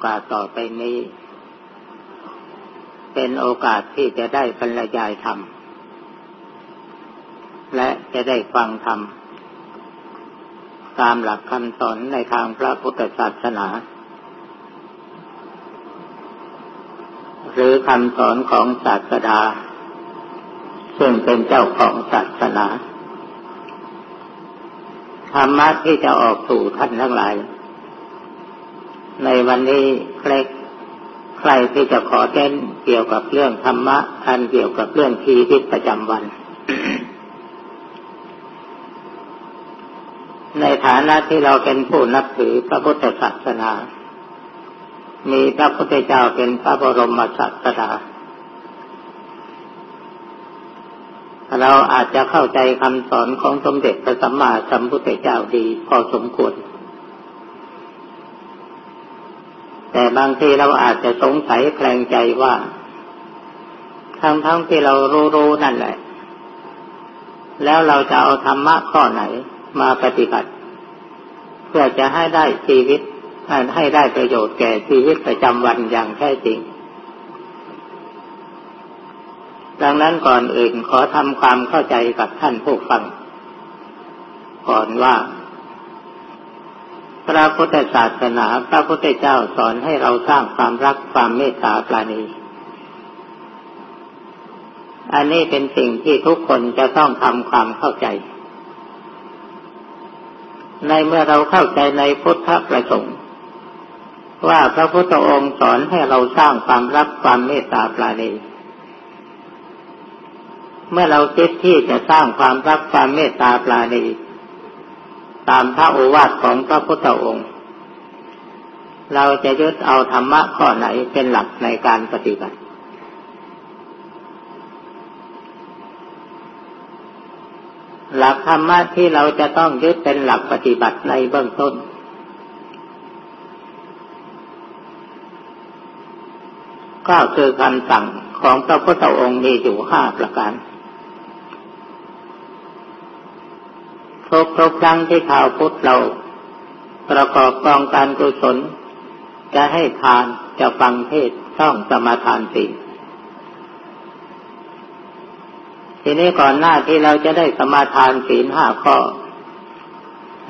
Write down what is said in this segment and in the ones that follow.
โอกาสต่อไปนี้ เป็นโอกาสที่จะได้บรรยายธรรม และจะได้ฟังธรรม ตามหลักคำสอนในทางพระพุทธศาสนา หรือคำสอนของศาสดา ซึ่งเป็นเจ้าของศาสนาธรรมะที่จะออกสู่ท่านทั้งหลาย ในวันนี้ใครใครที่จะขอเต้นเกี่ยวกับเรื่องธรรมะอันเกี่ยวกับเรื่องชีวิตประจำวัน ในฐานะที่เราเป็นผู้นับถือพระพุทธศาสนา มีพระพุทธเจ้าเป็นพระบรมศาสดาเราอาจจะเข้าใจคำสอนของสมเด็จพระสัมมาสัมพุทธเจ้าดีพอสมควรแต่ บางทีเราอาจจะสงสัยแคลงใจว่า ทั้งทั้งที่เรารู้รู้นั่นแหละ แล้วเราจะเอาธรรมะข้อไหนมาปฏิบัติ เพื่อจะให้ได้ชีวิตให้ได้ประโยชน์แก่ชีวิตประจำวันอย่างแท้จริง ดังนั้นก่อนอื่นขอทำความเข้าใจกับท่านผู้ฟัง ก่อนว่า ระพุทธศาสนา พระพุทธเจ้าสอนให้เราสร้างความรักความเมตตาปราณี อันนี้เป็นสิ่งที่ทุกคนจะต้องทำความเข้าใจ ในเมื่อเราเข้าใจในพุทธประสงค์ว่าพระพุทธองค์สอนให้เราสร้างความรักความเมตตาปราณี เมื่อเราคิดที่จะสร้างความรักความเมตตาปราณี ตามพระโอวาทของพระพุทธองค์ เราจะยึดเอาธรรมะข้อไหนเป็นหลักในการปฏิบัติ หลักธรรมะที่เราจะต้องยึดเป็นหลักปฏิบัติในเบื้องต้น ก็คือคำสั่งของพระพุทธองค์มีอยู่ห้าประการ ทุกครั้งที่ข่าวพุทธเรา ประกอบกองการกุศล จะให้ทานจะฟังเทศต้องสมาทานศีลทีนี้ก่อนหน้าที่เราจะได้สมาทานศีลห้าข้อ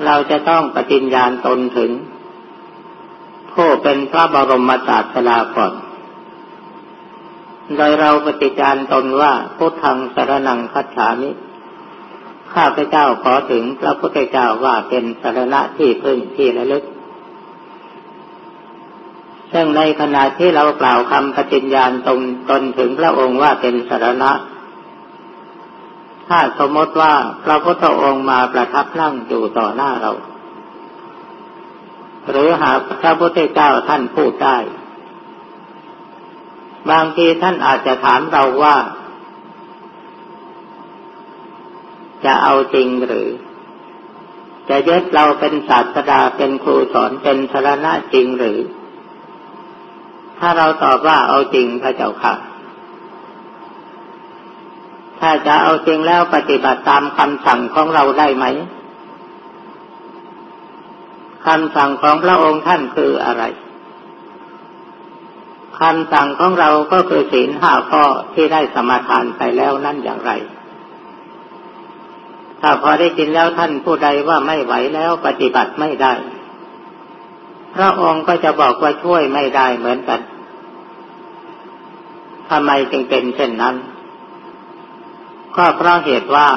เราจะต้องปฏิญญาณตนถึงผู้เป็นพระบรมศาสดาก่อน โดยเราปฏิญาณตนว่าพุทธังสรนังคัจฉามิ ข้าพเจ้าขอถึงพระพุทธเจ้าว่าเป็นสารณะที่พึ่งที่ระลึก ซึ่งในขณะที่เรากล่าวคำปฏิญญาณตนตนถึงพระองค์ว่าเป็นสารณะ ถ้าสมมติว่าพระพุทธองค์มาประทับนั่งอยู่ต่อหน้าเรา หรือหากพระพุทธเจ้าท่านพูดได้ บางทีท่านอาจจะถามเราว่า จะเอาจริงหรือ จะยึดเราเป็นศาสดาเป็นครูสอนเป็นสารณะจริงหรือ ถ้าเราตอบว่าเอาจริงพระเจ้าค่ะ ถ้าจะเอาจริงแล้วปฏิบัติตามคำสั่งของเราได้ไหมคำสั่งของพระองค์ท่านคืออะไรคำสั่งของเราก็คือศีลห้าข้อที่ได้สมาทานไปแล้วนั่นอย่างไร ถ้าพอได้กินแล้วท่านผู้ใดว่าไม่ไหวแล้วปฏิบัติไม่ได้ พระองค์ก็จะบอกว่าช่วยไม่ได้เหมือนกันทำไมจึงเป็นเช่นนั้น ก็เพราะเหตุว่า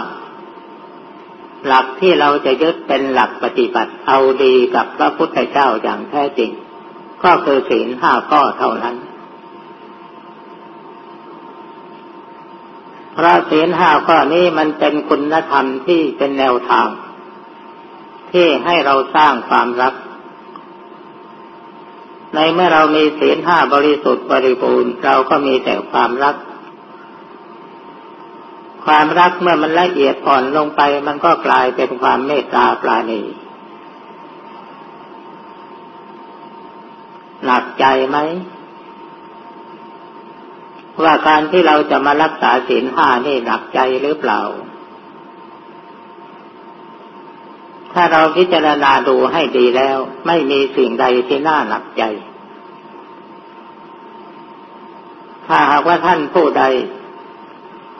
หลักที่เราจะยึดเป็นหลักปฏิบัติเอาดีกับพระพุทธเจ้าอย่างแท้จริง ก็คือศีลห้าข้อเท่านั้น พระศีลห้าข้อนี้มันเป็นคุณธรรมที่เป็นแนวทาง ที่ให้เราสร้างความรัก ในเมื่อเรามีศีลห้าบริสุทธิ์บริบูรณ์เราก็มีแต่ความรัก ความรักเมื่อมันละเอียดอ่อนลงไป มันก็กลายเป็นความเมตตาปราณีหนักใจไหม ว่าการที่เราจะมารักษาศีลห้านี่หนักใจหรือเปล่า ถ้าเราพิจารณาดูให้ดีแล้ว ไม่มีสิ่งใดที่น่าหนักใจ ถ้าหากว่าท่านผู้ใด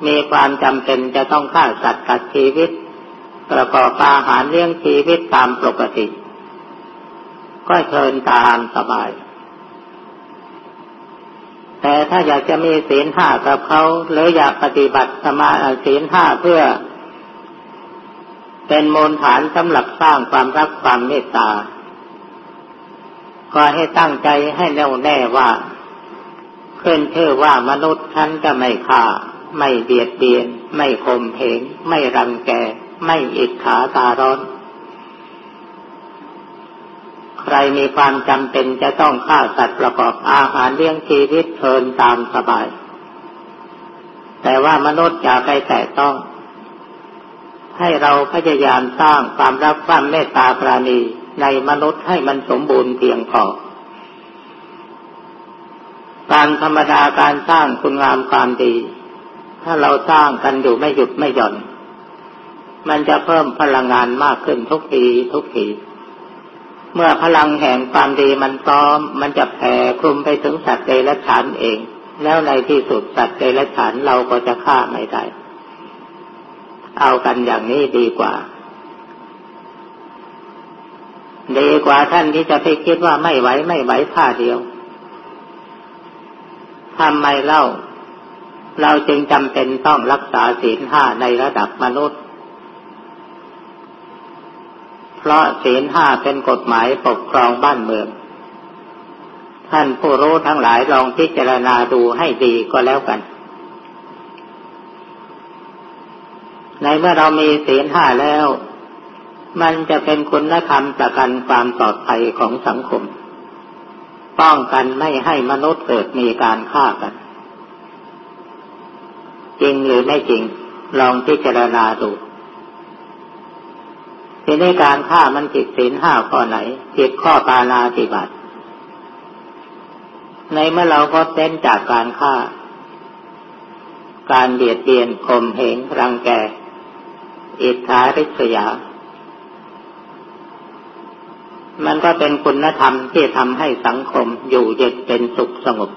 มีความจำเป็นจะต้องฆ่าสัตว์ตัดชีวิต ประกอบอาหารเลี้ยงชีวิตตามปกติ ก็เชิญตามสบาย แต่ถ้าอยากจะมีศีลห้ากับเขาหรืออยากปฏิบัติสมาศีลห้าเพื่อ เป็นมูลฐานสำหรับสร้างความรักความเมตตา ก็ให้ตั้งใจให้แน่วแน่ว่าขึ้นชื่อว่ามนุษย์ฉันจะไม่ฆ่า ไม่เบียดเบียน ไม่ข่มเหงไม่รังแก ไม่อิจฉาตาร้อน ใครมีความจำเป็นจะต้องฆ่าสัตว์ประกอบอาหารเลี้ยงชีวิตเชิญตามสบาย แต่ว่ามนุษย์อย่าไปแตะต้อง ให้เราพยายามสร้างความรักความเมตตาปราณีในมนุษย์ให้มันสมบูรณ์เพียงพอการธรรมดาการสร้างคุณงามความดี ถ้าเราสร้างกันอยู่ไม่หยุดไม่หย่อน มันจะเพิ่มพลังงานมากขึ้นทุกทีทุกที เมื่อพลังแห่งความดีมันพร้อม มันจะแผ่คลุมไปถึงสัตว์เดรัจฉานเอง แล้วในที่สุดสัตว์เดรัจฉานเราก็จะฆ่าไม่ได้ เอากันอย่างนี้ดีกว่า ดีกว่าท่านที่จะไปคิดว่าไม่ไหวไม่ไหวผ้าเดียวทำไมเล่า เราจึงจำเป็นต้องรักษาศีลห้าในระดับมนุษย์ เพราะศีลห้าเป็นกฎหมายปกครองบ้านเมือง ท่านผู้รู้ทั้งหลายลองพิจารณาดูให้ดีก็แล้วกัน ในเมื่อเรามีศีลห้าแล้ว มันจะเป็นคุณธรรมประกันความปลอดภัยของสังคม ป้องกันไม่ให้มนุษย์เกิดมีการฆ่ากัน จริงหรือไม่จริง ลองพิจารณาดู ทีนี้การฆ่ามันผิดศีลห้าข้อไหนผิดข้อปานาติบัติ ในเมื่อเราก็เต้นจากการฆ่า การเบียดเบียนข่มเหงรังแก อิทธาริษยา มันก็เป็นคุณธรรมที่ทำให้สังคมอยู่เย็นเป็นสุขสงบ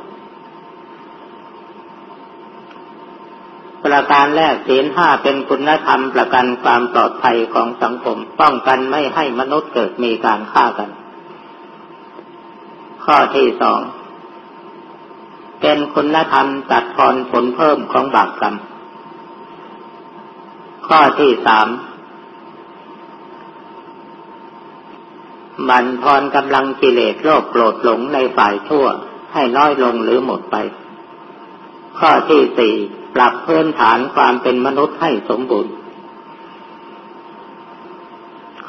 ประการแรกศีลห้าเป็นคุณธรรมประกันความปลอดภัยของสังคม ป้องกันไม่ให้มนุษย์เกิดมีการฆ่ากัน ข้อที่สองเป็นคุณธรรมตัดทอนผลเพิ่มของบาปกรรม ข้อที่สามบันทอนกำลังกิเลสโลภโกรธหลงในฝ่ายชั่วให้น้อยลงหรือหมดไป ข้อที่สี่ ปรับพื้นฐานความเป็นมนุษย์ให้สมบูรณ์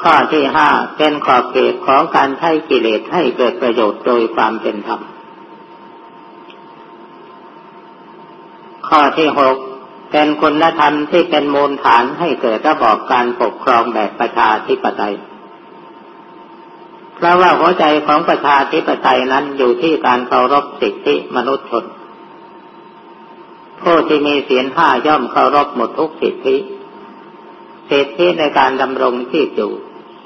ข้อที่ห้าเป็นขอบเขตของการใช้กิเลสให้เกิดประโยชน์โดยความเป็นธรรม ข้อที่หกเป็นคุณธรรมที่เป็นมูลฐานให้เกิดระบอบการปกครองแบบประชาธิปไตย เพราะว่าหัวใจของประชาธิปไตยนั้นอยู่ที่การเคารพสิทธิมนุษยชน ผู้ที่มีเสียงห้าย่อมเคารพหมดทุกสิทธิ สิทธิในการดำรงที่อยู่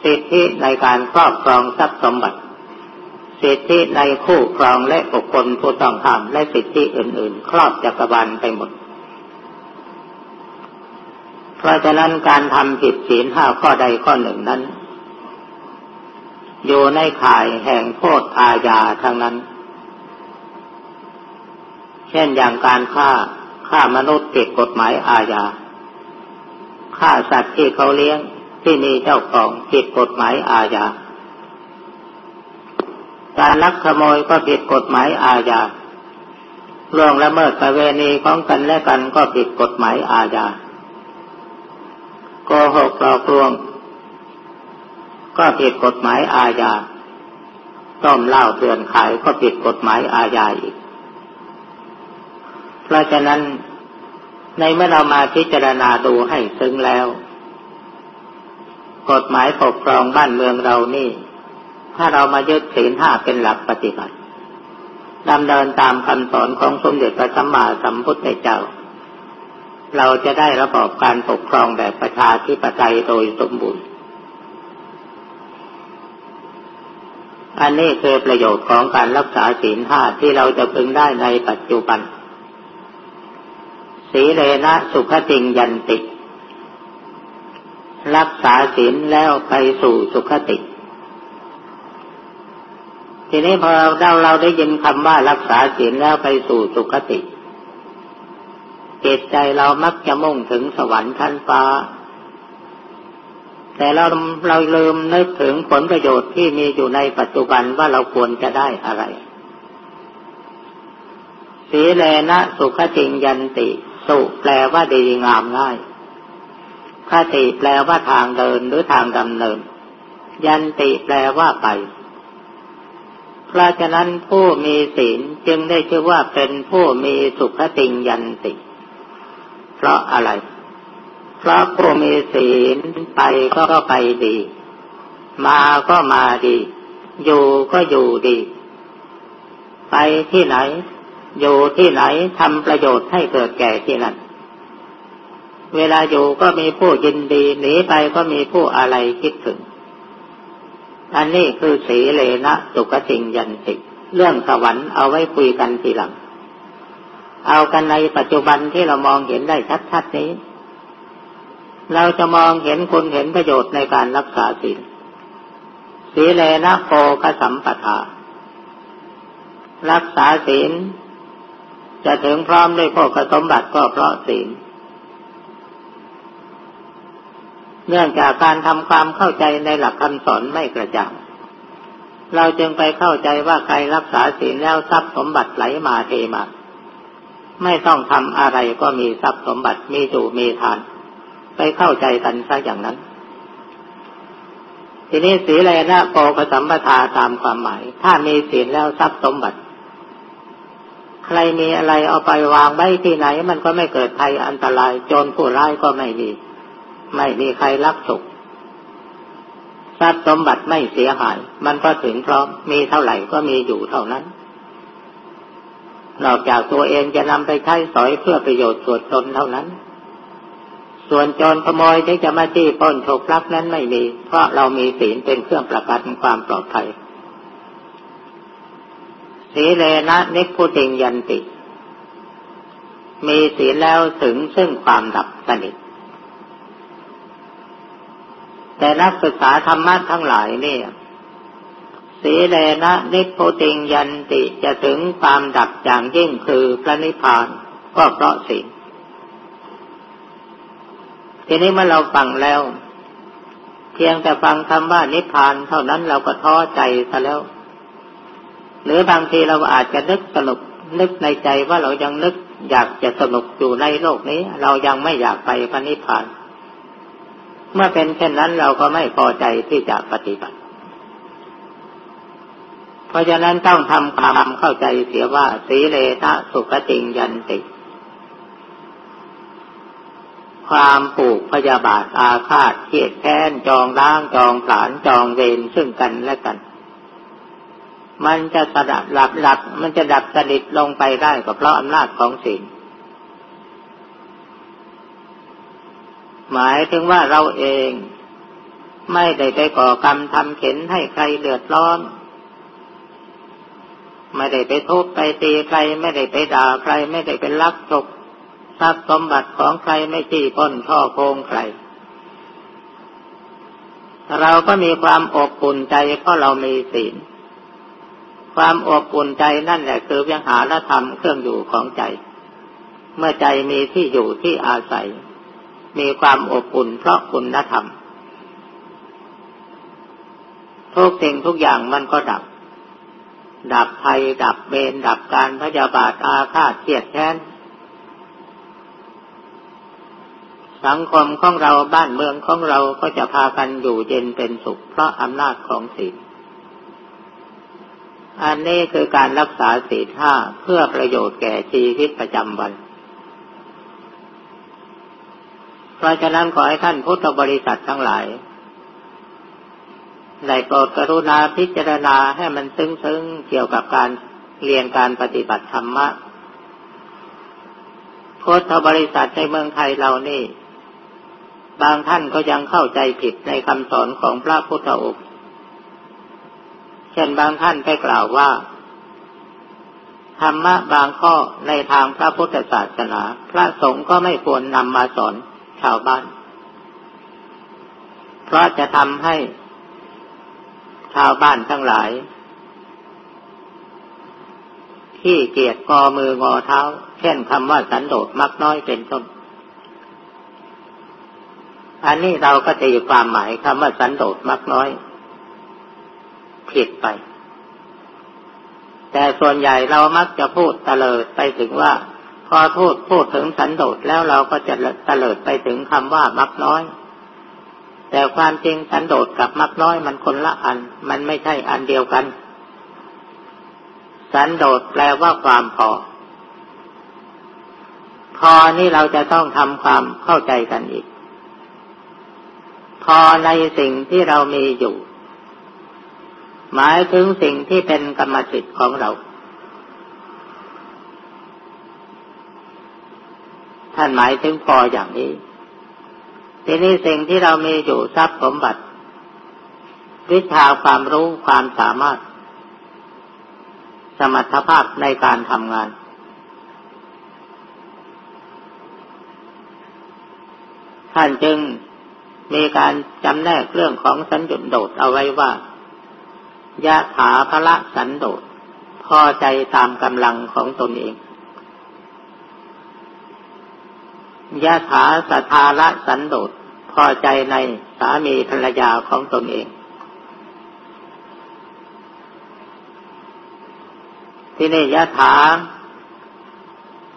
สิทธิในการครอบครองทรัพย์สมบัติ สิทธิในคู่ครองและบุคคลผู้ต้องห้ามและสิทธิอื่น ๆ ครอบจักรวาลไปหมด เพราะฉะนั้นการทำผิดศีลห้าข้อใดข้อหนึ่งนั้น อยู่ในข่ายแห่งโทษอาญาทั้งนั้น เช่นอย่างการฆ่า ฆ่ามนุษย์ผิดกฎหมายอาญาฆ่าสัตว์ที่เขาเลี้ยงที่มีเจ้าของผิดกฎหมายอาญา การลักขโมยก็ผิดกฎหมายอาญาล่วงละเมิดประเวณีของกันและกันก็ผิดกฎหมายอาญาโกหกหลอกลวง ก็ผิดกฎหมายอาญาต้มเหล้าเตือนขายก็ผิดกฎหมายอาญาอีก ราะฉะนั้นในเมื่อเรามาพิจารณาดูให้ซึ้งแล้ว กฎหมายปกครองบ้านเมืองเรานี่ ถ้าเรามายึดศีลห้าเป็นหลักปฏิบัติดำเนินตามคำสอนของสมเด็จพระสัมมาสัมพุทธเจ้า เราจะได้ระบอบการปกครองแบบประชาธิปไตยโดยสมบูรณ์ อันนี้คือประโยชน์ของการรักษาศีลห้าที่เราจะพึงได้ในปัจจุบัน สีเลนะสุขติงยันติ รักษาศีลแล้วไปสู่สุขติ ทีนี้พอเราเราได้ยินคำว่ารักษาศีลแล้วไปสู่สุขติจิตใจเรามักจะมุ่งถึงสวรรค์ชั้นฟ้า แต่เราเราลืมนึกถึงผลประโยชน์ที่มีอยู่ในปัจจุบันว่าเราควรจะได้อะไรสีเลนะสุขจิงยันติ สุแปลว่าดีงามง่ายคติแปลว่าทางเดินหรือทางดำเนิน ยันติแปลว่าไป เพราะฉะนั้นผู้มีศีลจึงได้ชื่อว่าเป็นผู้มีสุขติยันติ เพราะอะไร เพราะผู้มีศีลไปก็ไปดี มาก็มาดี อยู่ก็อยู่ดี ไปที่ไหน อยู่ที่ไหนทำประโยชน์ให้เกิดแก่ที่นั่นเวลาอยู่ก็มีผู้ยินดีหนีไปก็มีผู้อะไรคิดถึง อันนี้คือสีเลนะสุกจิงยันติเรื่องสวรรค์เอาไว้คุยกันทีหลัง เอากันในปัจจุบันที่เรามองเห็นได้ชัดๆนี้ เราจะมองเห็นคุณเห็นประโยชน์ในการรักษาศีลสีเลนะโคกสัมปทา รักษาศีล จะถึงพร้อมด้วยโภคสมบัติก็เพราะศีล เนื่องจากการทำความเข้าใจในหลักคำสอนไม่กระจ่างเราจึงไปเข้าใจว่าใครรักษาศีลแล้วทรัพย์สมบัติไหลมาเทมา ไม่ต้องทำอะไรก็มีทรัพย์สมบัติมีสู่มีทาน ไปเข้าใจกันซะอย่างนั้น ทีนี้สีเลนะโปกสัมปทาตามความหมาย ถ้ามีศีลแล้วทรัพย์สมบัติ ใครมีอะไรเอาไปวางไว้ที่ไหน มันก็ไม่เกิดภัยอันตรายโจรผู้ร้ายก็ไม่มี ไม่มีใครลักสุขทรัพย์สมบัติไม่เสียหาย มันก็ถึงพร้อมมีเท่าไหร่ก็มีอยู่เท่านั้น นอกจากตัวเองจะนำไปใช้สอยเพื่อประโยชน์ส่วนตนเท่านั้น ส่วนโจรขโมยที่จะมาจี้ป้นฉกลักนั้นไม่มี เพราะเรามีศีลเป็นเครื่องประกันความปลอดภัย สีเลนะนิพุติงยันติ มีศีแล้วถึงซึ่งความดับสนิท แต่นักศึกษาธรรมะทั้งหลายนี่สีเลนะนิโพติงยันติจะถึงความดับอย่างยิ่งคือพระนิพพานก็เพราะศีทีนี้เมื่อเราฟังแล้ว เพียงแต่ฟังคำว่านิพพานเท่านั้นเราก็ท้อใจซะแล้ว หรือบางทีเราอาจจะนึกสนุกนึกในใจว่าเรายังนึกอยากจะสนุกอยู่ในโลกนี้ เรายังไม่อยากไปพระนิพพาน เมื่อเป็นเช่นนั้นเราก็ไม่พอใจที่จะปฏิบัติ เพราะฉะนั้นต้องทำความเข้าใจเสียว่าสีเลทะสุขติงยันติ ความผูกพยาบาทอาฆาตเกียดแค้นจองล้างจองผลานจองเวรซึ่งกันและกัน มันจะสดับหลับหลับ มันจะดับสนิทลงไปได้ก็เพราะอำนาจของศีลหมายถึงว่าเราเองไม่ได้ไปก่อกรรมทำเข็นให้ใครเดือดร้อน ไม่ได้ไปทุบไปตีใคร ไม่ได้ไปด่าใคร ไม่ได้ไปลักจกทรัพย์สมบัติของใครไม่จี้ป้นช่อโกงใคร เราก็มีความอบอุ่นใจเพราะเรามีศีล ความอบอุ่นใจนั่นแหละคือวิหารธรรมเครื่องอยู่ของใจ เมื่อใจมีที่อยู่ที่อาศัย มีความอบอุ่นเพราะคุณธรรมทุกสิ่งทุกอย่างมันก็ดับ ดับภัยดับเบนดับการพยาบาทอาฆาตเกียดแค้นสังคมของเราบ้านเมืองของเราก็จะพากันอยู่เย็นเป็นสุขเพราะอำนาจของศีล อันนี้คือการรักษาศีลห้าเพื่อประโยชน์แก่ชีวิตประจำวัน เพราะฉะนั้นขอให้ท่านพุทธบริษัททั้งหลายได้โปรดกรุณาพิจารณาให้มันซึ้งๆเกี่ยวกับการเรียนการปฏิบัติธรรมะพุทธบริษัทในเมืองไทยเรานี่ บางท่านก็ยังเข้าใจผิดในคำสอนของพระพุทธองค์ เช่นบางท่านไปกล่าวว่า ธรรมะบางข้อในทางพระพุทธศาสนา พระสงฆ์ก็ไม่ควรนำมาสอนชาวบ้าน เพราะจะทำให้ชาวบ้านทั้งหลาย ที่เกียจกอมืองอเท้า เช่นคำว่าสันโดษมักน้อยเป็นต้น อันนี้เราก็จะอยู่ความหมายคำว่าสันโดษมักน้อย ผิดไป แต่ส่วนใหญ่เรามักจะพูดตะเลิดไปถึงว่า พอพูดพูดถึงสันโดษแล้วเราก็จะตะเลิดไปถึงคำว่ามักน้อย แต่ความจริงสันโดษกับมักน้อยมันคนละอัน มันไม่ใช่อันเดียวกัน สันโดษแปลว่าความพอ พอนี่เราจะต้องทำความเข้าใจกันอีกพอในสิ่งที่เรามีอยู่ หมายถึงสิ่งที่เป็นกรรมสิทธิ์ของเรา ท่านหมายถึงพออย่างนี้ ทีนี้สิ่งที่เรามีอยู่ทรัพย์สมบัติ วิชาความรู้ความสามารถ สมรรถภาพในการทำงาน ท่านจึงมีการจำแนกเรื่องของสัญญุโดดเอาไว้ว่า ยะถาพระสันโดษพอใจตามกำลังของตนเองยะถาสทาระสันโดษพอใจในสามีภรรยาของตนเอง ที่นี่ยะถา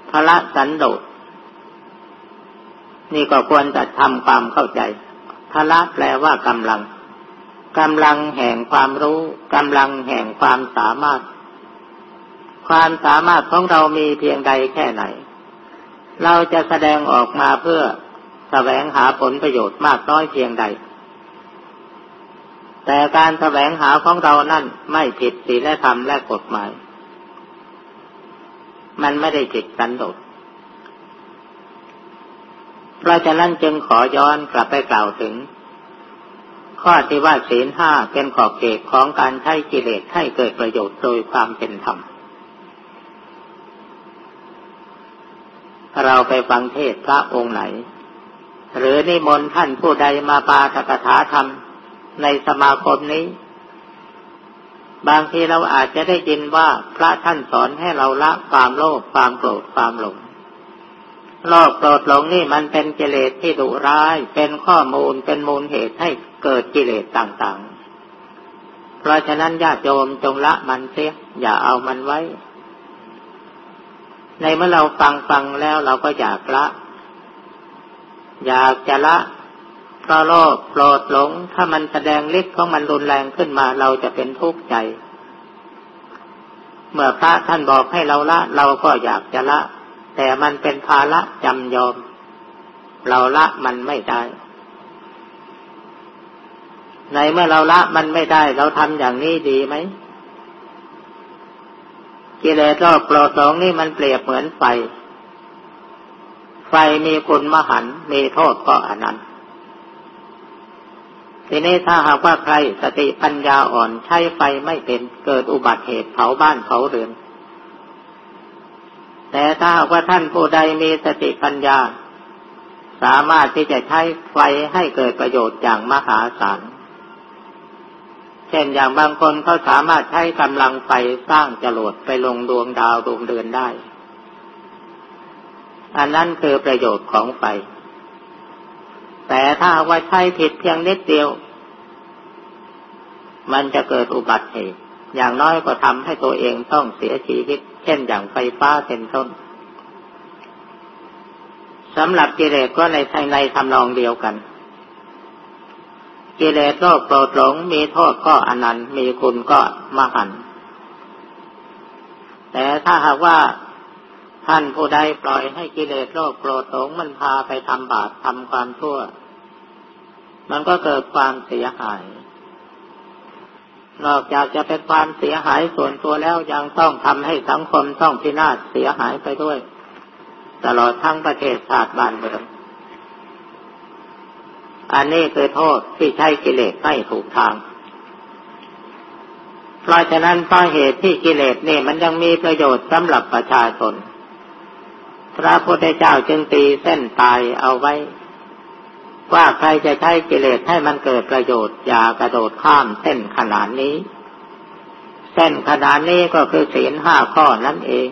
พระสันโดษนี่ก็ควรจะทำความเข้าใจพระแปลว่ากำลัง กำลังแห่งความรู้กำลังแห่งความสามารถ ความสามารถของเรามีเพียงใดแค่ไหน เราจะแสดงออกมาเพื่อแสวงหาผลประโยชน์มากน้อยเพียงใด แต่การแสวงหาของเรานั่นไม่ผิดศีลธรรมและกฎหมาย มันไม่ได้ผิดสันโดษเพราะฉะนั้นจึงขอย้อนกลับไปกล่าวถึง ข้อที่ว่าศีลห้าเป็นขอบเขตของการใช้กิเลสให้เกิดประโยชน์โดยความเป็นธรรม เราไปฟังเทศพระองค์ไหน หรือนิมนต์ท่านผู้ใดมาปาตกถาธรรมในสมาคมนี้ บางทีเราอาจจะได้ยินว่าพระท่านสอนให้เราละความโลภความโกรธความหลงโลภโกรธหลงนี่มันเป็นกิเลสที่ดุร้าย เป็นข้อมูลเป็นมูลเหตุให้ เกิดกิเลสต่างๆ เพราะฉะนั้นญาติโยมจงละมันเสียอย่าเอามันไว้ ในเมื่อเราฟังฟังแล้วเราก็อยากละ อยากจะละเพราะโลภโกรธหลง ถ้ามันแสดงฤทธิ์ของมันรุนแรงขึ้นมาเราจะเป็นทุกข์ใจ เมื่อพระท่านบอกให้เราละ เราก็อยากจะละ แต่มันเป็นภาระจำยอม เราละมันไม่ได้ ในเมื่อเราละมันไม่ได้ เราทำอย่างนี้ดีไหมกิเลสโลภโกรธหลงนี่มันเปรียบเหมือนไฟ ไฟมีคุณมหันมีโทษก็อนันต์ทีนี้ถ้าหากว่าใครสติปัญญาอ่อนใช้ไฟไม่เป็นเกิดอุบัติเหตุเผาบ้านเผาเรือน แต่ถ้าหากว่าท่านผู้ใดมีสติปัญญา สามารถที่จะใช้ไฟให้เกิดประโยชน์อย่างมหาศาล ช่นอย่างบางคนเขาสามารถใช้กำลังไฟสร้างจรวดไปลงดวงดาวดวงเดือนได้ อันนั้นคือประโยชน์ของไฟ แต่ถ้าว่าใช้ผิดเพียงนิดเดียว มันจะเกิดอุบัติเหตุ อย่างน้อยก็ทำให้ตัวเองต้องเสียชีวิต เช่นอย่างไฟฟ้าเป็นต้นสำหรับกิเลสก็ในในทำนองเดียวกัน กิเลสโลภโกรธหลงมีโทษก็อนันต์มีคุณก็มหันแต่ถ้าหากว่าท่านผู้ใดปล่อยให้กิเลสโลภโกรธหลงมันพาไปทำบาปทำความชั่ว มันก็เกิดความเสียหาย นอกจากจะเป็นความเสียหายส่วนตัวแล้วยังต้องทำให้สังคมต้องพินาศเสียหายไปด้วย ตลอดทั้งประเทศชาติบ้านเมือง อันนี้คือโทษที่ใช้กิเลสไม่ถูกทาง เพราะฉะนั้นเพราะเหตุที่กิเลสนี่มันยังมีประโยชน์สำหรับประชาชน พระพุทธเจ้าจึงตีเส้นตายเอาไว้ ว่าใครจะใช้กิเลสให้มันเกิดประโยชน์ อย่ากระโดดข้ามเส้นขนาดนี้ เส้นขนาดนี้ก็คือศีลห้าข้อนั่นเอง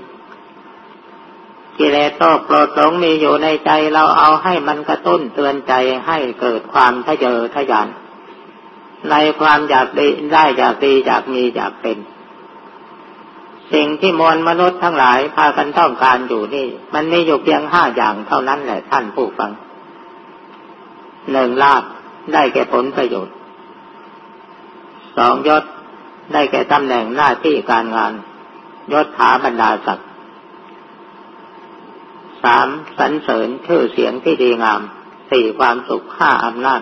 กิเลสโตโกรธหลงมีอยู่ในใจเราเอาให้มันกระตุ้นเตือนใจให้เกิดความทะเยอทะยาน ในความอยากดีได้อยากดีอยากมีอยากเป็น สิ่งที่มวลมนุษย์ทั้งหลายพากันต้องการอยู่นี่ มันมีอยู่เพียงห้าอย่างเท่านั้นแหละท่านผู้ฟังหนึ่งลาบได้แก่ผลประโยชน์สองยศได้แก่ตำแหน่งหน้าที่การงานยศถาบรรดาศักดิ์ สามสรรเสริญชื่อเสียงที่ดีงามสี่ความสุขห้าอำนาจ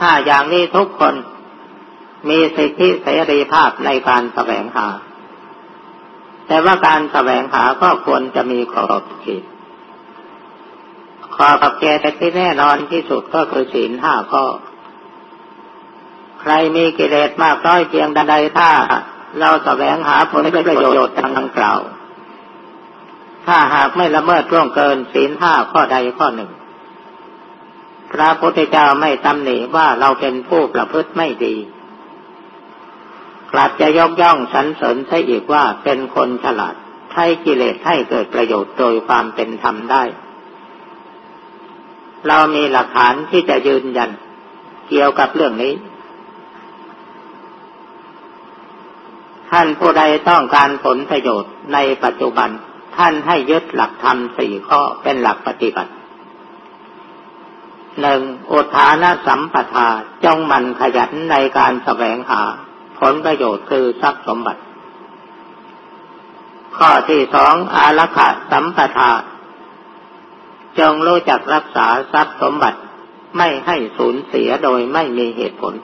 ห้าอย่างนี้ทุกคนมีสิทธิเสรีภาพในการแสวงหา แต่ว่าการแสวงหาก็ควรจะมีขอบเขตขอบเขตที่แน่นอนที่สุดก็คือศีลห้าข้อ ใครมีกิเลสมากน้อยเพียงใดถ้า เราแสวงหาผลประโยชน์ดังกล่าว ถ้าหากไม่ละเมิดร่วงเกินศีลห้าข้อใดข้อหนึ่ง พระพุทธเจ้าไม่ตำหนิว่าเราเป็นผู้ประพฤติไม่ดี กลับจะยกย่องสรรเสริญใช่อีกว่าเป็นคนฉลาดใช้กิเลสให้เกิดประโยชน์โดยความเป็นธรรมได้ เรามีหลักฐานที่จะยืนยันเกี่ยวกับเรื่องนี้ ท่านผู้ใดต้องการผลประโยชน์ในปัจจุบัน ท่านให้ยึดหลักธรรมสี่ข้อเป็นหลักปฏิบัติหนึ่งอุทานะสัมปทาจงมันขยันในการแสวงหา ผลประโยชน์คือทรัพย์สมบัติ ข้อที่สองอารักษสัมปทา จงรู้จักรักษาทรัพย์สมบัติไม่ให้สูญเสียโดยไม่มีเหตุผล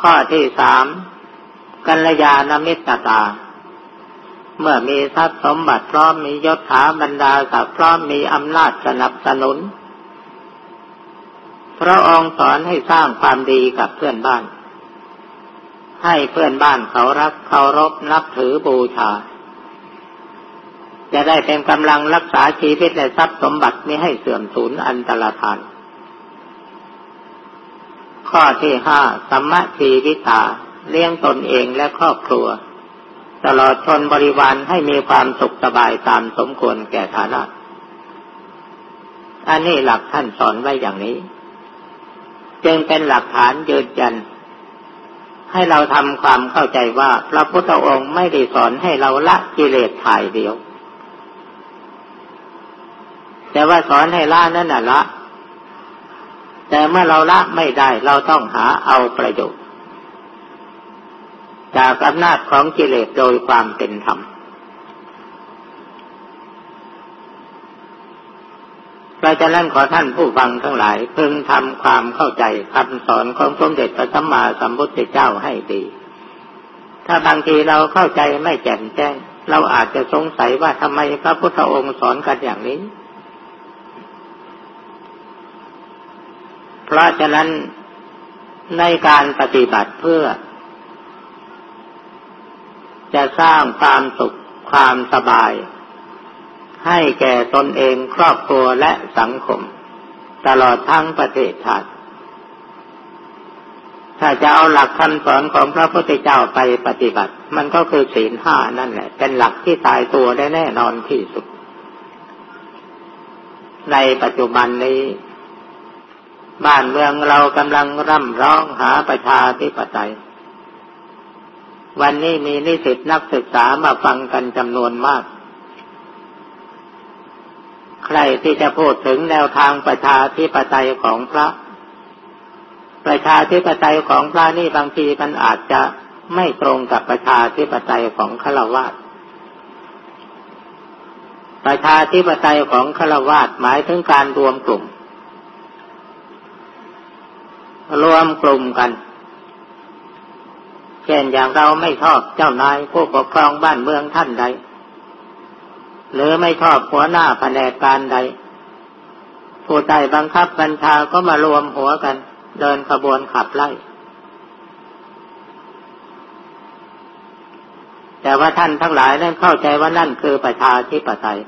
ข้อที่สามกัลยาณมิตรตา เมื่อมีทรัพย์สมบัติพร้อมมียศถาบรรดาศักดิ์พร้อมมีอำนาจสนับสนุน พระองค์สอนให้สร้างความดีกับเพื่อนบ้าน ให้เพื่อนบ้านเขารักเคารพนับถือบูชา จะได้เป็นกำลังรักษาชีวิตและทรัพย์สมบัติไม่ให้เสื่อมสูญอันตรธานข้อที่ห้าสัมมาชีวิตาเลี้ยงตนเองและครอบครัว ตลอดชนบริวารให้มีความสุขสบายตามสมควรแก่ฐานะ อันนี้หลักท่านสอนไว้อย่างนี้ จึงเป็นหลักฐานยืนยัน ให้เราทำความเข้าใจว่าพระพุทธองค์ไม่ได้สอนให้เราละกิเลสถ่ายเดียว แต่ว่าสอนให้ละนั่นน่ะละ แต่เมื่อเราละไม่ได้เราต้องหาเอาประโยชน์ จากอำนาจของกิเลสโดยความเป็นธรรม เพราะฉะนั้นขอท่านผู้ฟังทั้งหลาย พึงทำความเข้าใจคำสอนของสมเด็จพระสัมมาสัมพุทธเจ้าให้ดี ถ้าบางทีเราเข้าใจไม่แจ่มแจ้ง เราอาจจะสงสัยว่าทำไมพระพุทธองค์สอนกันอย่างนี้ เพราะฉะนั้นในการปฏิบัติเพื่อ จะสร้างความสุขความสบาย ให้แก่ตนเองครอบครัวและสังคม ตลอดทั้งประเทศชาติถ้าจะเอาหลักคำสอนของพระพุทธเจ้าไปปฏิบัติ มันก็คือศีลห้านั่นแหละ เป็นหลักที่ตายตัวได้แน่นอนที่สุด ในปัจจุบันนี้ บ้านเมืองเรากำลังร่ำร้องหาประชาธิปไตย วันนี้มีนิสิตนักศึกษามาฟังกันจำนวนมาก ใครที่จะพูดถึงแนวทางประชาธิปไตยของพระ ประชาธิปไตยของพระนี่บางทีมันอาจจะไม่ตรงกับประชาธิปไตยของฆราวาสประชาธิปไตยของฆราวาสหมายถึงการรวมกลุ่ม รวมกลุ่มกัน เช่นอย่างเราไม่ชอบเจ้านายผู้ปกครองบ้านเมืองท่านใด หรือไม่ชอบหัวหน้าแผนการใด ผู้ใดบังคับบัญชาก็มารวมหัวกัน เดินขบวนขับไล่ แต่ว่าท่านทั้งหลายนั้นเข้าใจว่านั่นคือประชาธิปไตย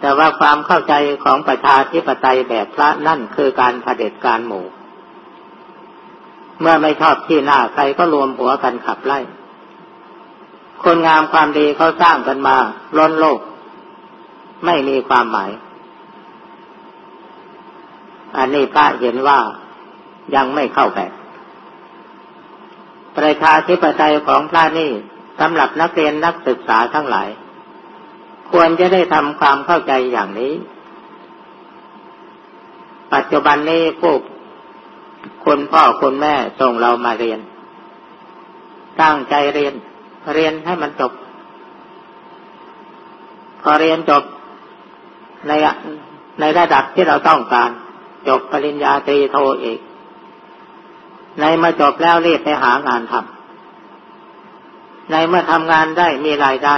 แต่ว่าความเข้าใจของประชาธิปไตยแบบพระนั่นคือการรเผด็จการหมู่ เมื่อไม่ชอบที่หน้าใครก็รวมหัวกันขับไล่ คนงามความดีเขาสร้างกันมาล้นโลก ไม่มีความหมาย อันนี้พระเห็นว่ายังไม่เข้าแบบประชาธิปไตยของพระนี่สำหรับนักเรียนนักศึกษาทั้งหลาย ควรจะได้ทำความเข้าใจอย่างนี้ ปัจจุบันนี้พวก คุณพ่อคุณแม่ส่งเรามาเรียน ตั้งใจเรียน เรียนให้มันจบ พอเรียนจบ ในในระดับที่เราต้องการ จบปริญญาตรีโทเอกในมาจบแล้วรีบไปหางานทำในเมื่อทำงานได้มีรายได้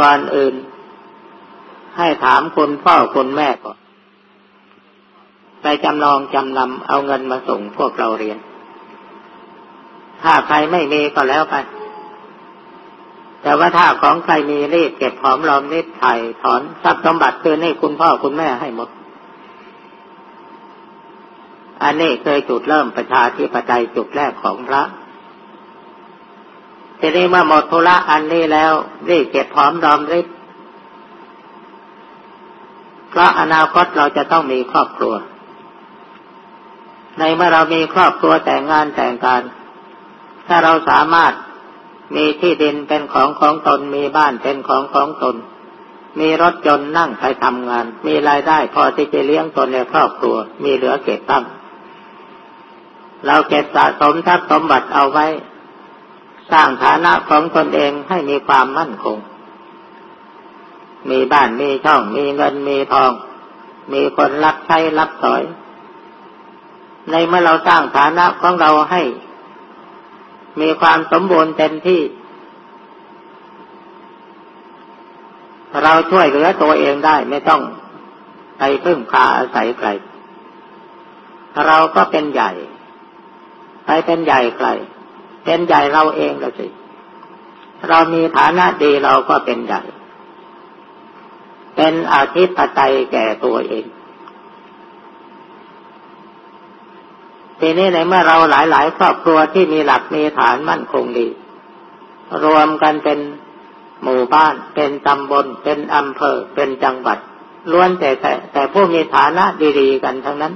ก่อนอื่น ให้ถามคุณพ่อคุณแม่ก่อน ไปจำลองจำนำเอาเงินมาส่งพวกเราเรียน ถ้าใครไม่มีก็แล้วไป แต่ว่าถ้าของใครมีรีบเก็บหอมรอมนิดไถ่ถอนทรัพย์สมบัติคืนให้คุณพ่อคุณแม่ให้หมด อันนี้เคยจุดเริ่มประชาธิปไตยจุดแรกของพระทีนี้เมื่อหมดธุระอันนี้แล้วรีบเก็บพร้อมรอมริบเพราะอนาคตเราจะต้องมีครอบครัว ในเมื่อเรามีครอบครัวแต่งงานแต่งการ ถ้าเราสามารถมีที่ดินเป็นของของตนมีบ้านเป็นของของตน มีรถยนต์นั่งไปทำงาน มีรายได้พอที่จะเลี้ยงตนในครอบครัว มีเหลือเก็บตั้ง เราเก็บสะสมทรัพย์สมบัติเอาไว้ สร้างฐานะของตนเองให้มีความมั่นคง มีบ้านมีช่อง มีเงินมีทอง มีคนรับใช้รับสอย ในเมื่อเราสร้างฐานะของเราให้ มีความสมบูรณ์เต็มที่ เราช่วยเหลือตัวเองได้ไม่ต้องไปพึ่งพาอาศัยใคร เราก็เป็นใหญ่ใครเป็นใหญ่ใคร เป็นใหญ่เราเองละสิ เรามีฐานะดีเราก็เป็นใหญ่ เป็นอาทิตย์ไตยแก่ตัวเอง ทีนี้ในเมื่อเราหลาย ๆ ครอบครัวที่มีหลักมีฐานมั่นคงดี รวมกันเป็นหมู่บ้าน เป็นตำบล เป็นอำเภอ เป็นจังหวัดล้วนแต่แต่แต่ผู้มีฐานะดีๆกันทั้งนั้น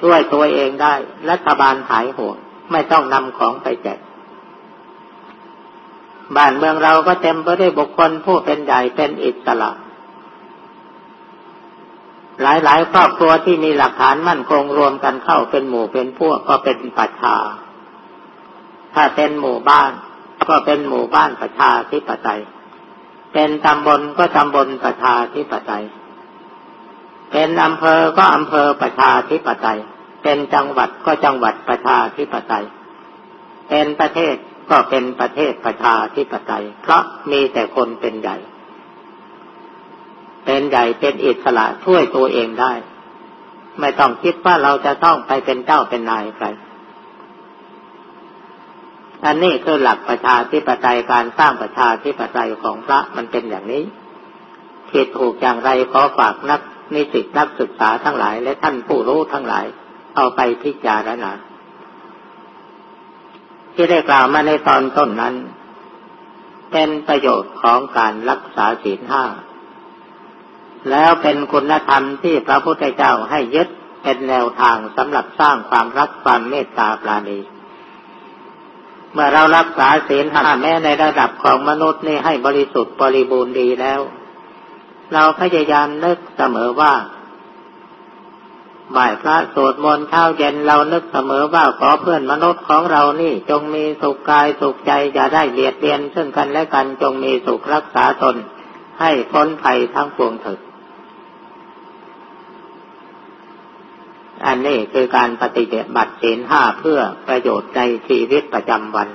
ช่วยตัวเองได้ รัฐบาลหายห่วง ไม่ต้องนำของไปแจกบ้านเมืองเราก็เต็มไปด้วยบุคคลผู้เป็นใหญ่เป็นอิสระ หลายๆ ครอบครัวที่มีหลักฐานมั่นคงรวมกันเข้าเป็นหมู่เป็นพวกก็เป็นประชา ถ้าเป็นหมู่บ้านก็เป็นหมู่บ้านประชาธิปไตย เป็นตำบลก็ตำบลประชาธิปไตย เป็นอำเภอก็อำเภอประชาธิปไตย เป็นจังหวัดก็จังหวัดประชาธิปไตย เป็นประเทศก็เป็นประเทศประชาธิปไตย เพราะมีแต่คนเป็นใหญ่ เป็นใหญ่เป็นอิสระช่วยตัวเองได้ ไม่ต้องคิดว่าเราจะต้องไปเป็นเจ้าเป็นนายใครอันนี้คือหลักประชาธิปไตยการสร้างประชาธิปไตยของพระมันเป็นอย่างนี้ผิดถูกอย่างไรขอฝากนักนิสิตนักศึกษาทั้งหลาย และท่านผู้รู้ทั้งหลาย เอาไปพิจารณาที่ได้กล่าวมาในตอนต้นนั้น เป็นประโยชน์ของการรักษาศีลห้า แล้วเป็นคุณธรรมที่พระพุทธเจ้าให้ยึดเป็นแนวทางสำหรับสร้างความรักความเมตตาปราณี เมื่อเรารักษาศีลห้าแม้ในระดับของมนุษย์นี่ให้บริสุทธิ์บริบูรณ์ดีแล้ว เราพยายามนึกเสมอว่าบ่ายพระสวดมนต์เช้าเย็นเรานึกเสมอว่าขอเพื่อนมนุษย์ของเรานี่ จงมีสุขกายสุขใจอย่าได้เบียดเบียนซึ่งกันและกันจงมีสุขรักษาตน ให้พ้นภัยทั้งปวงเถิด อันนี้คือการปฏิบัติศีลห้าเพื่อประโยชน์ในชีวิตประจำวัน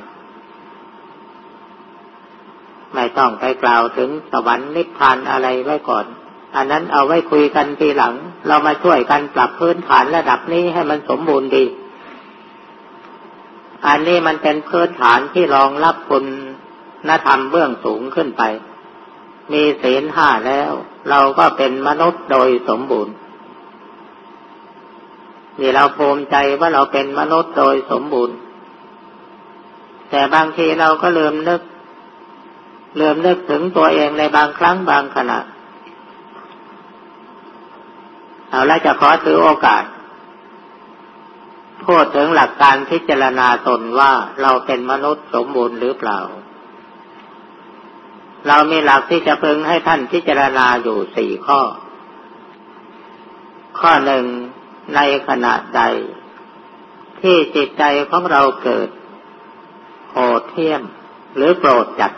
ไม่ต้องไปกล่าวถึงสวรรค์นิพพานอะไรไว้ก่อน อันนั้นเอาไว้คุยกันทีหลัง เรามาช่วยกันปรับพื้นฐานระดับนี้ให้มันสมบูรณ์ดี อันนี้มันเป็นพื้นฐานที่รองรับคุณนธรรมเบื้องสูงขึ้นไป มีศีลห้าแล้ว เราก็เป็นมนุษย์โดยสมบูรณ์ นี่เราภูมิใจว่าเราเป็นมนุษย์โดยสมบูรณ์ แต่บางทีเราก็ลืมนึกลืมนึกถึงตัวเองในบางครั้งบางขณะ เอาล้วจะขอถือโอกาสพูดถึงหลักการพิจารณาตนว่าเราเป็นมนุษย์สมบูรณ์หรือเปล่า เรามีหลักที่จะพึงให้ท่านพิจารณาอยู่สี่ข้อ ข้อหนึ่ง ในขณะใด ที่จิตใจของเราเกิดโหดเที่ยมหรือโกรธจัด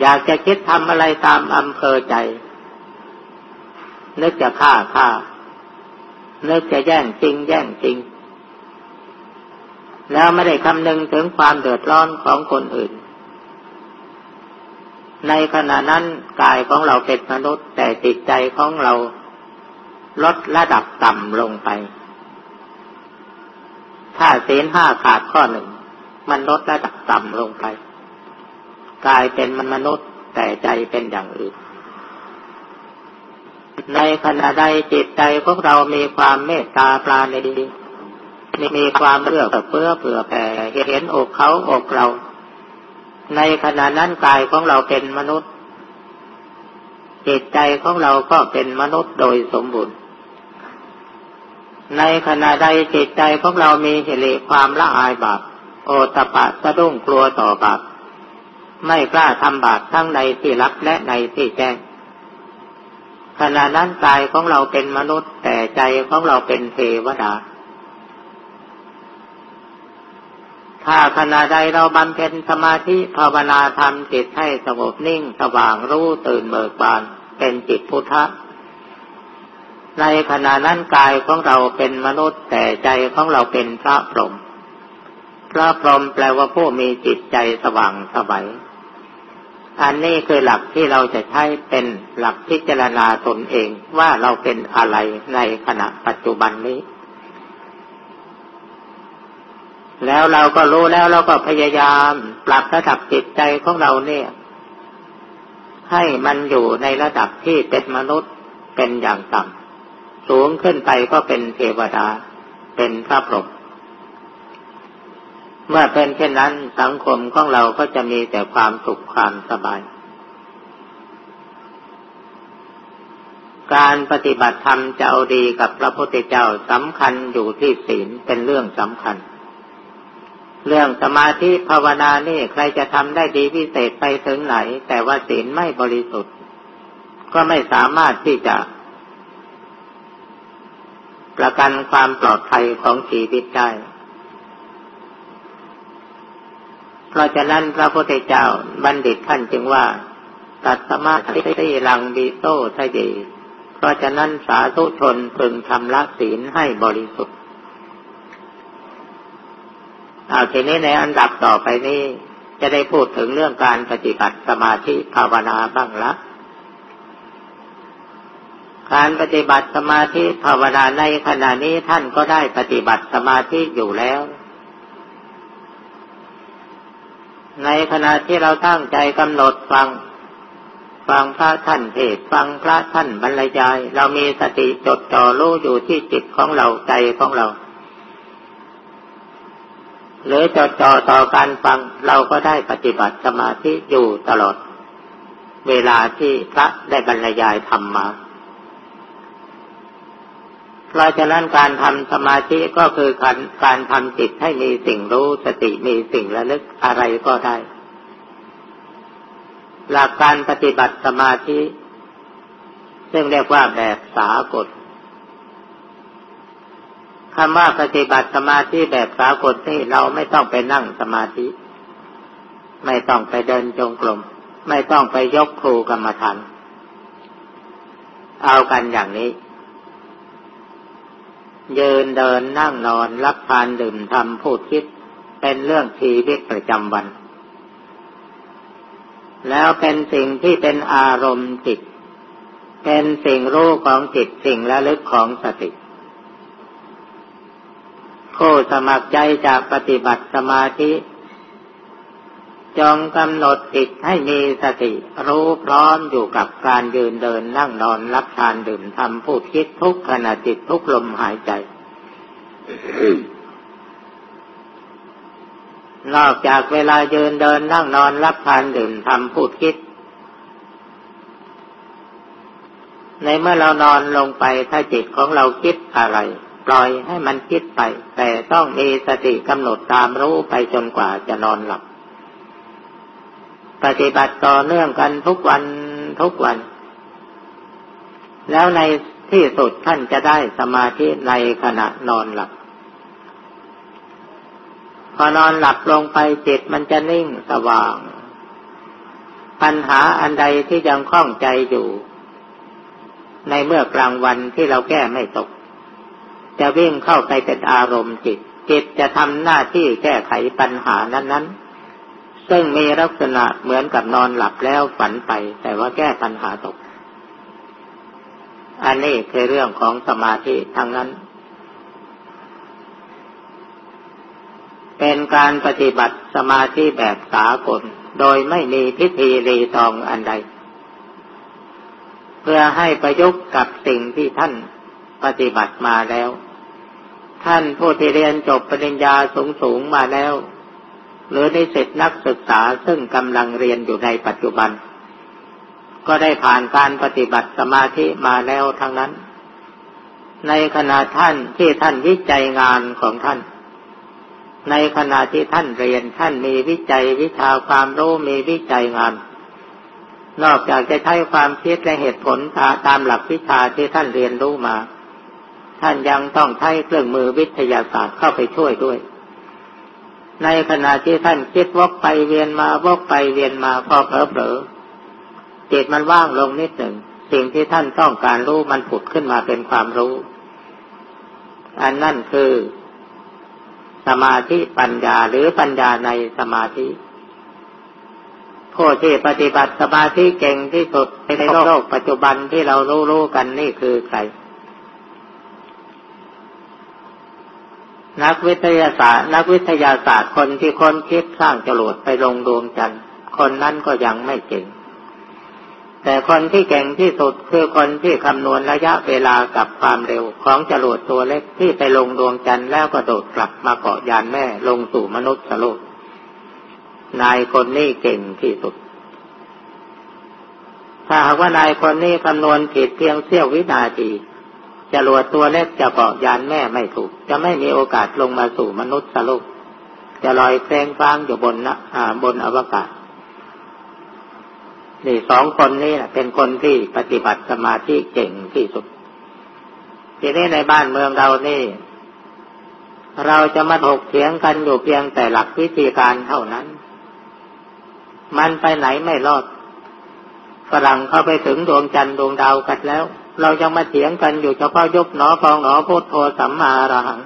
อยากจะคิดทำอะไรตามอำเภอใจ นึกจะฆ่าฆ่า นึกจะแย่งจริง แย่งจริง แล้วไม่ได้คำนึงถึงความเดือดร้อนของคนอื่น ในขณะนั้นกายของเราเป็นมนุษย์แต่จิตใจของเรา ลดระดับต่ำลงไป ถ้าศีลห้าขาดข้อหนึ่ง มันลดระดับต่ำลงไป กลายเป็นมนุษย์แต่ใจเป็นอย่างอื่น ในขณะใดจิตใจพวกเรามีความเมตตาปราณีมีความเลือเพื่อเผื่อแผ่เห็นอกเขาอกเรา ในขณะนั้นกายของเราเป็นมนุษย์จิตใจของเราก็เป็นมนุษย์โดยสมบูรณ์ ในขณะใดจิตใจของเรามีเหริความละอายบาปโอตปะสะดุ้งกลัวต่อบาปไม่กล้าทำบาปทั้งในที่รับและในที่แจ้งขณะนั้นกายของเราเป็นมนุษย์ แต่ใจของเราเป็นเทวดา ถ้าขณะใดเราบำเพ็ญสมาธิภาวนาทำจิตให้สงบนิ่งสว่างรู้ตื่นเบิกบาน เป็นจิตพุทธะ ในขณะนั้นกายของเราเป็นมนุษย์แต่ใจของเราเป็นพระพรหมพระพรหมแปลว่าผู้มีจิตใจสว่างสวัยอันนี้คือหลักที่เราจะใช้เป็นหลักพิจารณาตนเองว่าเราเป็นอะไรในขณะปัจจุบันนี้ แล้วเราก็รู้แล้วเราก็พยายามปรับระดับจิตใจของเราเนี่ย ให้มันอยู่ในระดับที่เป็นมนุษย์เป็นอย่างต่ำ สูงขึ้นไปก็เป็นเทวดา เป็นพระพรหมเมื่อเป็นเช่นนั้นสังคมของเราก็จะมีแต่ความสุขความสบาย การปฏิบัติธรรมจะเอาดีกับพระพุทธเจ้าสำคัญอยู่ที่ศีลเป็นเรื่องสำคัญ เรื่องสมาธิภาวนานี่ใครจะทำได้ดีพิเศษไปถึงไหน แต่ว่าศีลไม่บริสุทธิ์ ก็ไม่สามารถที่จะ ประกันความปลอดภัยของชีวิตได้ เพราะฉะนั้นพระพุทธเจ้าบัณฑิตท่านจึงว่า ตัดสมาธิลังบีโตทะเยเพราะฉะนั้นสาธุชนพึงทำละศีลให้บริสุทธิ์เอาทีนี้ในอันดับต่อไปนี้ จะได้พูดถึงเรื่องการปฏิบัติสมาธิภาวนาบ้างละ การปฏิบัติสมาธิภาวนาในขณะนี้ท่านก็ได้ปฏิบัติสมาธิอยู่แล้ว ในขณะที่เราตั้งใจกำหนดฟัง ฟังพระท่านเทศฟังพระท่านบรรยาย เรามีสติจดจ่อรู้อยู่ที่จิตของเราใจของเรา หรือจดจ่อต่อการฟังเราก็ได้ปฏิบัติสมาธิอยู่ตลอด เวลาที่พระได้บรรยายธรรมมา เพราะฉะนั้นการทำสมาธิก็คือการการทำจิตให้มีสิ่งรู้สติมีสิ่งระลึกอะไรก็ได้ หลักการปฏิบัติสมาธิ ซึ่งเรียกว่าแบบสากลคำว่าปฏิบัติสมาธิแบบสากลนี่เราไม่ต้องไปนั่งสมาธิ ไม่ต้องไปเดินจงกรมไม่ต้องไปยกครูกรรมฐานเอากันอย่างนี้ ยืนเดินนั่งนอนรับทานดื่มทำพูดคิดเป็นเรื่องชีวิตประจำวัน แล้วเป็นสิ่งที่เป็นอารมณ์จิต เป็นสิ่งรู้ของจิตสิ่งระลึกของสติผู้สมัครใจจะปฏิบัติสมาธิ จงกำหนดจิตให้มีสติ รู้พร้อมอยู่กับการยืนเดินนั่งนอนรับทานดื่มทำพูดคิดทุกขณะจิตทุกลมหายใจ นอกจากเวลายืนเดินนั่งนอนรับทานดื่มทำพูดคิด ในเมื่อเรานอนลงไปถ้าจิตของเราคิดอะไรปล่อยให้มันคิดไป แต่ต้องมีสติกำหนดตามรู้ไปจนกว่าจะนอนหลับ ปฏิบัติต่อเนื่องกันทุกวันทุกวัน แล้วในที่สุดท่านจะได้สมาธิในขณะนอนหลับ พอนอนหลับลงไปจิตมันจะนิ่งสว่าง ปัญหาอันใดที่ยังคล่องใจอยู่ ในเมื่อกลางวันที่เราแก้ไม่ตก จะวิ่งเข้าไปเป็นอารมณ์จิต จิตจะทำหน้าที่แก้ไขปัญหานั้นๆ ซึ่งมีลักษณะเหมือนกับนอนหลับแล้วฝันไป แต่ว่าแก้ปัญหาตก อันนี้คือเรื่องของสมาธิทั้งนั้น เป็นการปฏิบัติสมาธิแบบสากล โดยไม่มีพิธีรีตองอันใด เพื่อให้ประยุกต์กับสิ่งที่ท่านปฏิบัติมาแล้ว ท่านผู้ที่เรียนจบปริญญาสูงสูงมาแล้ว หรือในสิทธินักศึกษาซึ่งกำลังเรียนอยู่ในปัจจุบัน ก็ได้ผ่านการปฏิบัติสมาธิมาแล้วทั้งนั้น ในขณะท่านที่ท่านวิจัยงานของท่าน ในขณะที่ท่านเรียนท่านมีวิจัยวิชาความรู้มีวิจัยงาน นอกจากจะใช้ความคิดและเหตุผลตามหลักวิชาที่ท่านเรียนรู้มา ท่านยังต้องใช้เครื่องมือวิทยาศาสตร์เข้าไปช่วยด้วย ในขณะที่ท่านคิดวกไปเวียนมาวกไปเวียนมาพอเผลอๆจิตมันว่างลงนิดหนึ่ง สิ่งที่ท่านต้องการรู้มันผุดขึ้นมาเป็นความรู้ อันนั่นคือ สมาธิปัญญาหรือปัญญาในสมาธิผู้ที่ปฏิบัติสมาธิเก่งที่สุดในโลกปัจจุบันที่เรารู้รู้กันนี่คือใคร นักวิทยาศาสตร์ นักวิทยาศาสตร์คนที่ค้นคิดสร้างจรวดไปลงดวงจันทร์คนนั้นก็ยังไม่เก่ง แต่คนที่เก่งที่สุดคือคนที่คำนวณระยะเวลากับความเร็วของจรวดตัวเล็กที่ไปลงดวงจันทร์แล้วก็โดดกลับมาเกาะยานแม่ลงสู่มนุษย์โลกนายคนนี้เก่งที่สุด ถ้าหากว่านายคนนี้คำนวณผิดเพียงเสี้ยววินาที จรวดตัวเล็กจะเกาะยานแม่ไม่ถูก จะไม่มีโอกาสลงมาสู่มนุษย์สโลกจะลอยแซงฟางอยู่บนนะบนอวกาศนี่สองคนนี้นะเป็นคนที่ปฏิบัติสมาธิเก่งที่สุด ทีนี้ในบ้านเมืองเรานี่ เราจะมาถกเถียงกันอยู่เพียงแต่หลักวิธีการเท่านั้น มันไปไหนไม่รอด ฝรั่งเข้าไปถึงดวงจันทร์ดวงดาวกันแล้ว เรายังมาเถียงกันอยู่เฉพาะยุบหนอฟองหนอพุทโธสัมมาระหัง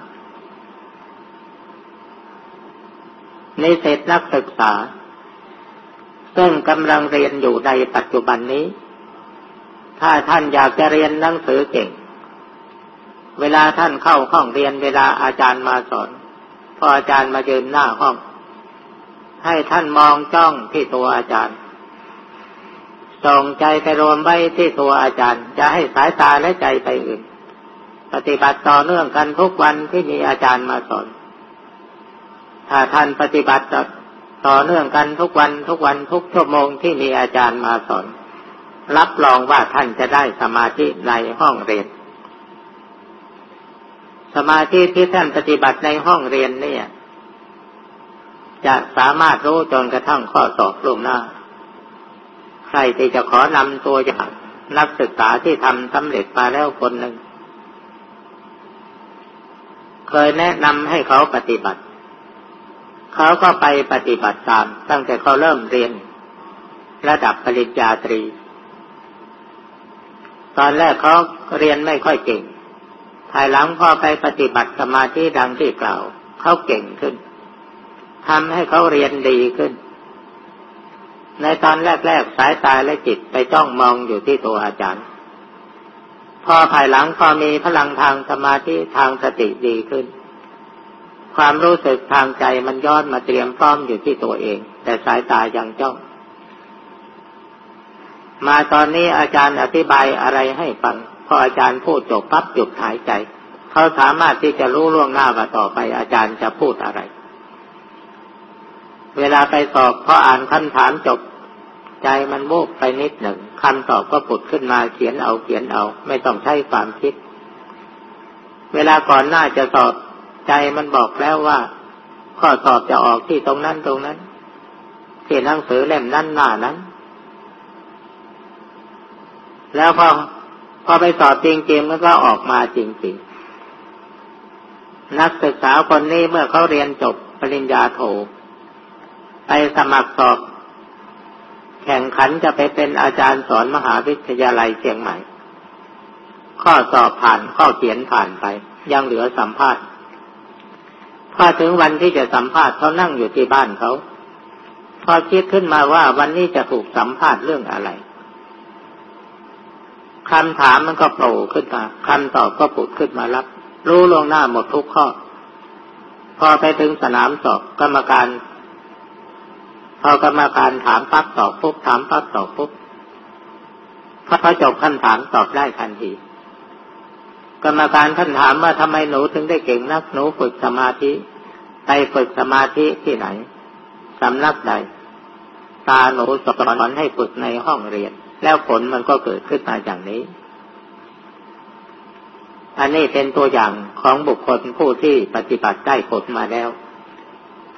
ในเศษนักศึกษา ซึ่งกำลังเรียนอยู่ในปัจจุบันนี้ ถ้าท่านอยากจะเรียนหนังสือเก่ง เวลาท่านเข้าห้องเรียนเวลาอาจารย์มาสอน พออาจารย์มายืนหน้าห้อง ให้ท่านมองจ้องที่ตัวอาจารย์ ส่งใจไปรวมไว้ที่ตัวอาจารย์ จะให้สายตาและใจไปอื่น ปฏิบัติต่อเนื่องกันทุกวันที่มีอาจารย์มาสอน ถ้าท่านปฏิบัติต่อเนื่องกันทุกวันทุกวันทุกชั่วโมงที่มีอาจารย์มาสอน รับรองว่าท่านจะได้สมาธิในห้องเรียน สมาธิที่ท่านปฏิบัติในห้องเรียนเนี่ย จะสามารถรู้จนกระทั่งข้อสอบล่วงหน้า ใครที่จะขอนำตัวอย่างนักศึกษาที่ทำสำเร็จมาแล้วคนหนึ่ง เคยแนะนำให้เขาปฏิบัติ เขาก็ไปปฏิบัติตาม ตั้งแต่เขาเริ่มเรียน ระดับปริญญาตรี ตอนแรกเขาเรียนไม่ค่อยเก่ง ภายหลังพอไปปฏิบัติสมาธิดังที่กล่าว เขาเก่งขึ้นทำให้เขาเรียนดีขึ้น ในตอนแรก ๆ สายตาและจิตไปจ้องมองอยู่ที่ตัวอาจารย์ พอภายหลังพอมีพลังทางสมาธิทางสติดีขึ้น ความรู้สึกทางใจมันย้อนมาเตรียมพร้อมอยู่ที่ตัวเอง แต่สายตายังจ้อง มาตอนนี้อาจารย์อธิบายอะไรให้ฟังพออาจารย์พูดจบปั๊บหยุดหายใจเขาสามารถที่จะรู้ล่วงหน้าว่าต่อไปอาจารย์จะพูดอะไร เวลาไปสอบพออ่านคำถามจบ ใจมันโมกไปนิดหนึ่งคำตอบก็ปุดขึ้นมาเขียนเอาเขียนเอา ไม่ต้องใช้ความคิด เวลาก่อนหน้าจะสอบใจมันบอกแล้วว่า ข้อสอบจะออกที่ตรงนั้นตรงนั้นที่หนังสือเล่มนั้นหน้านั้น แล้วพอพอไปสอบจริงๆมันก็ออกมาจริงๆ นักศึกษาคนนี้เมื่อเขาเรียนจบปริญญาโทไปสมัครสอบ แข่งขันจะไปเป็นอาจารย์สอนมหาวิทยาลัยเชียงใหม่ ข้อสอบผ่านข้อเขียนผ่านไป ยังเหลือสัมภาษณ์พอถึงวันที่จะสัมภาษณ์เขานั่งอยู่ที่บ้านเขา พอคิดขึ้นมาว่าวันนี้จะถูกสัมภาษณ์เรื่องอะไรคำถามมันก็โผล่ขึ้นมาคำตอบก็ปุดขึ้นมารับ รู้ลวงหน้าหมดทุกข้อ พอไปถึงสนามสอบกรรมการ พอกรรมการถามปั๊บตอบปุ๊บถามปั๊บตอบปุ๊บพอจบคำถามตอบได้ทันที กรรมการท่านถามว่าทำไมหนูถึงได้เก่งนักหนูฝึกสมาธิไปฝึกสมาธิที่ไหนสำนักใด ตาหนูสอนให้ฝึกในห้องเรียน แล้วผลมันก็เกิดขึ้นมาอย่างนี้ อันนี้เป็นตัวอย่างของบุคคลผู้ที่ปฏิบัติได้ผลมาแล้ว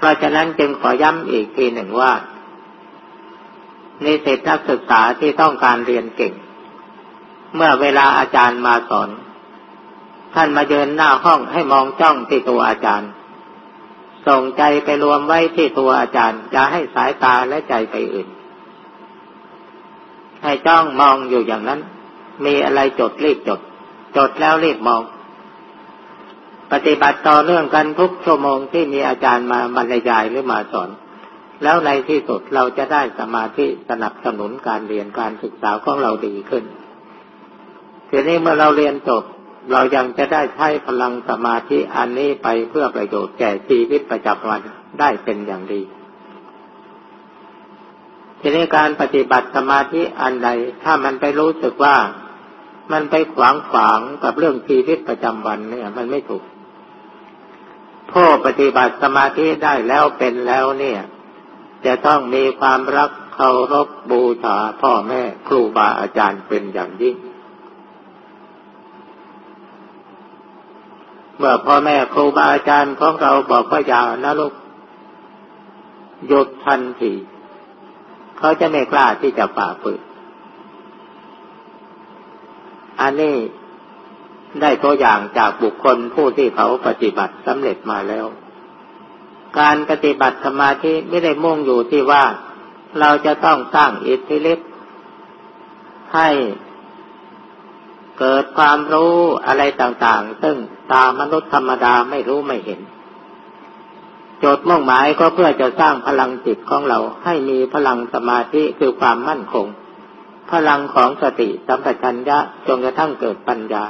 เพราะฉะนั้นจึงขอย้ำอีกทีหนึ่งว่านิสิตนักศึกษาที่ต้องการเรียนเก่ง เมื่อเวลาอาจารย์มาสอน ท่านมาเยินหน้าห้องให้มองจ้องที่ตัวอาจารย์ ส่งใจไปรวมไว้ที่ตัวอาจารย์อย่าให้สายตาและใจไปอื่น ให้จ้องมองอยู่อย่างนั้น มีอะไรจดรีบจด จดแล้วรีบมอง ปฏิบัติต่อเนื่องกันทุกชั่วโมงที่มีอาจารย์มาบรรยายหรือมาสอน แล้วในที่สุดเราจะได้สมาธิสนับสนุนการเรียนการศึกษาของเราดีขึ้น ทีนี้เมื่อเราเรียนจบเรายังจะได้ใช้พลังสมาธิอันนี้ไปเพื่อประโยชน์แก่ชีวิตประจำวันได้เป็นอย่างดี ทีนี้การปฏิบัติสมาธิอันใด ถ้ามันไปรู้สึกว่ามันไปขวางขวางกับเรื่องชีวิตประจำวันเนี่ย มันไม่ถูก ผู้ปฏิบัติสมาธิได้แล้วเป็นแล้วเนี่ย จะต้องมีความรักเคารพบูชาพ่อแม่ครูบาอาจารย์เป็นอย่างยิ่ง เมื่อพ่อแม่ครูบาอาจารย์ของเราบอกว่าอย่านะลูกหยุดทันทีเขาจะไม่กล้าที่จะฝ่าฝืนอันนี้ ได้ตัวอย่างจากบุคคลผู้ที่เขาปฏิบัติสำเร็จมาแล้ว การปฏิบัติสมาธิไม่ได้มุ่งอยู่ที่ว่าเราจะต้องสร้างอิทธิฤทธิ์ให้เกิดความรู้อะไรต่างๆ ซึ่งตามนุษย์ธรรมดาไม่รู้ไม่เห็น โจทย์มุ่งหมายก็เพื่อจะสร้างพลังจิตของเราให้มีพลังสมาธิคือความมั่นคง พลังของสติสัมปชัญญะจนกระทั่งเกิดปัญญา